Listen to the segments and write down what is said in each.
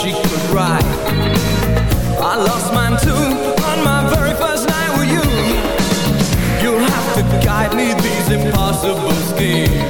she could ride. I lost mine too on my very first night with you. You'll have to guide me these impossible schemes.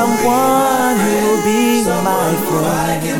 someone who'll be my friend,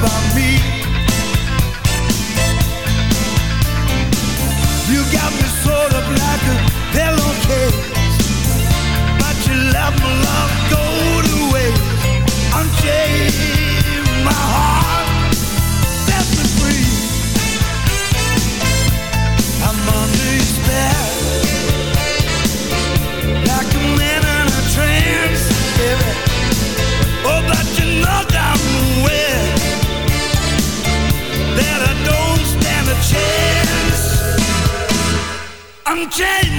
about me. You got me sewed up like a pillowcase, but you let my love go to waste. Unchain my heart, stand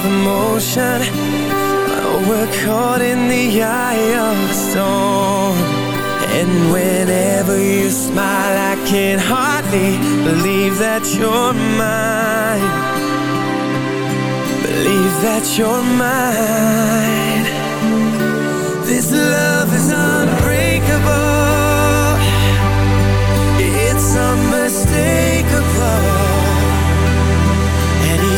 of emotion. Oh, We're caught in the eye of the storm. And whenever you smile I can hardly believe that you're mine. Believe that you're mine. This love is unbreakable. It's unmistakable.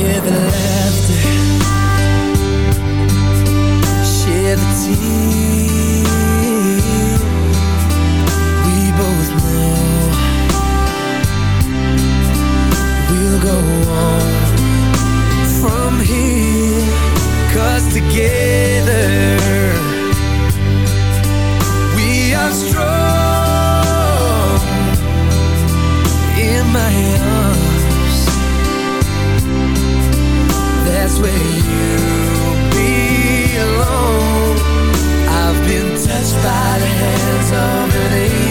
Share the laughter. Share the tears. We both know We'll go on From together by the hands of an angel.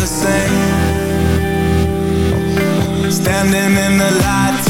the same. Standing in the light.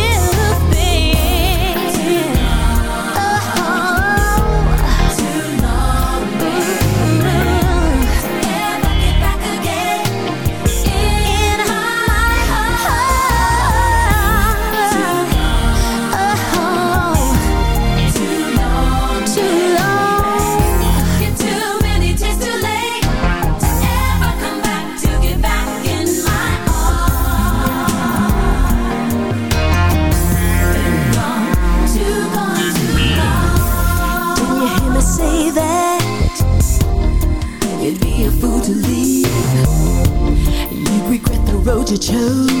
you chose.